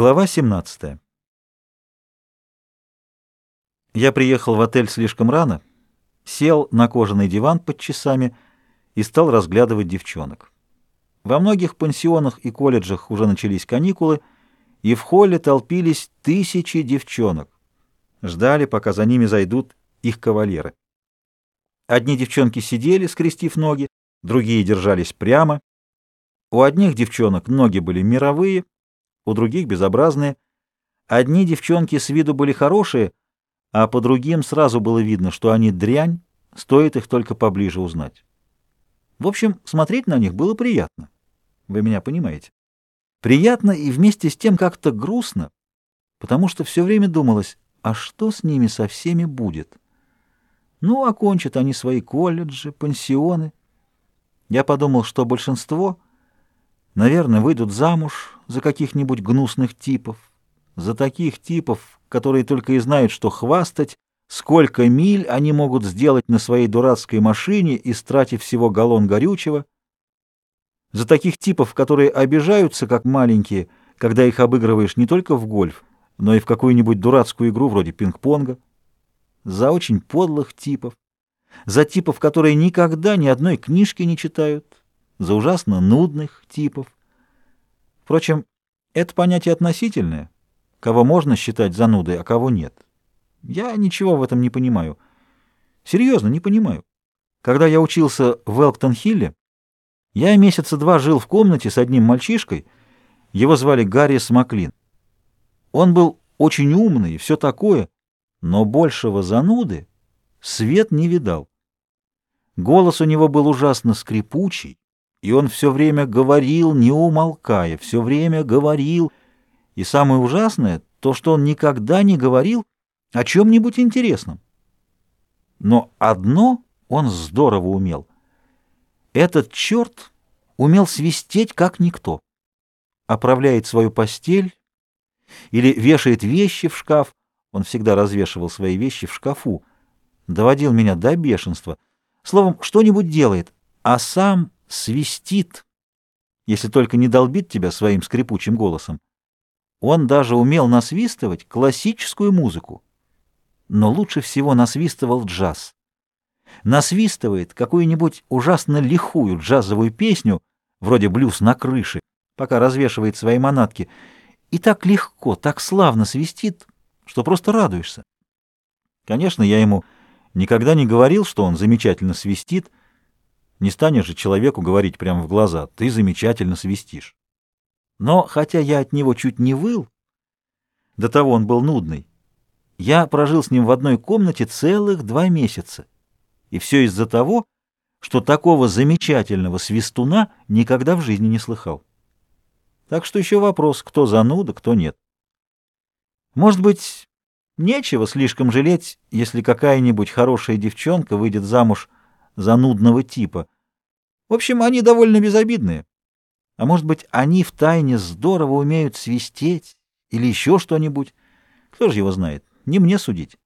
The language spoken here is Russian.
Глава 17. Я приехал в отель слишком рано, сел на кожаный диван под часами и стал разглядывать девчонок. Во многих пансионах и колледжах уже начались каникулы, и в холле толпились тысячи девчонок. Ждали, пока за ними зайдут их кавалеры. Одни девчонки сидели, скрестив ноги, другие держались прямо. У одних девчонок ноги были мировые, у других безобразные. Одни девчонки с виду были хорошие, а по другим сразу было видно, что они дрянь, стоит их только поближе узнать. В общем, смотреть на них было приятно. Вы меня понимаете? Приятно и вместе с тем как-то грустно, потому что все время думалось, а что с ними со всеми будет? Ну, окончат они свои колледжи, пансионы. Я подумал, что большинство, наверное, выйдут замуж, за каких-нибудь гнусных типов, за таких типов, которые только и знают, что хвастать, сколько миль они могут сделать на своей дурацкой машине, истратив всего галлон горючего, за таких типов, которые обижаются, как маленькие, когда их обыгрываешь не только в гольф, но и в какую-нибудь дурацкую игру вроде пинг-понга, за очень подлых типов, за типов, которые никогда ни одной книжки не читают, за ужасно нудных типов, Впрочем, это понятие относительное. Кого можно считать занудой, а кого нет. Я ничего в этом не понимаю. Серьезно, не понимаю. Когда я учился в Элктон-Хилле, я месяца два жил в комнате с одним мальчишкой, его звали Гарри Смаклин. Он был очень умный и все такое, но большего зануды свет не видал. Голос у него был ужасно скрипучий, и он все время говорил, не умолкая, все время говорил. И самое ужасное, то, что он никогда не говорил о чем-нибудь интересном. Но одно он здорово умел. Этот черт умел свистеть, как никто. Оправляет свою постель или вешает вещи в шкаф. Он всегда развешивал свои вещи в шкафу. Доводил меня до бешенства. Словом, что-нибудь делает, а сам свистит, если только не долбит тебя своим скрипучим голосом. Он даже умел насвистывать классическую музыку, но лучше всего насвистывал джаз. Насвистывает какую-нибудь ужасно лихую джазовую песню, вроде «Блюз на крыше», пока развешивает свои манатки, и так легко, так славно свистит, что просто радуешься. Конечно, я ему никогда не говорил, что он замечательно свистит, не станешь же человеку говорить прямо в глаза, ты замечательно свистишь. Но, хотя я от него чуть не выл, до того он был нудный, я прожил с ним в одной комнате целых два месяца. И все из-за того, что такого замечательного свистуна никогда в жизни не слыхал. Так что еще вопрос, кто зануда, кто нет. Может быть, нечего слишком жалеть, если какая-нибудь хорошая девчонка выйдет замуж занудного типа. В общем, они довольно безобидные. А может быть, они втайне здорово умеют свистеть или еще что-нибудь. Кто же его знает? Не мне судить.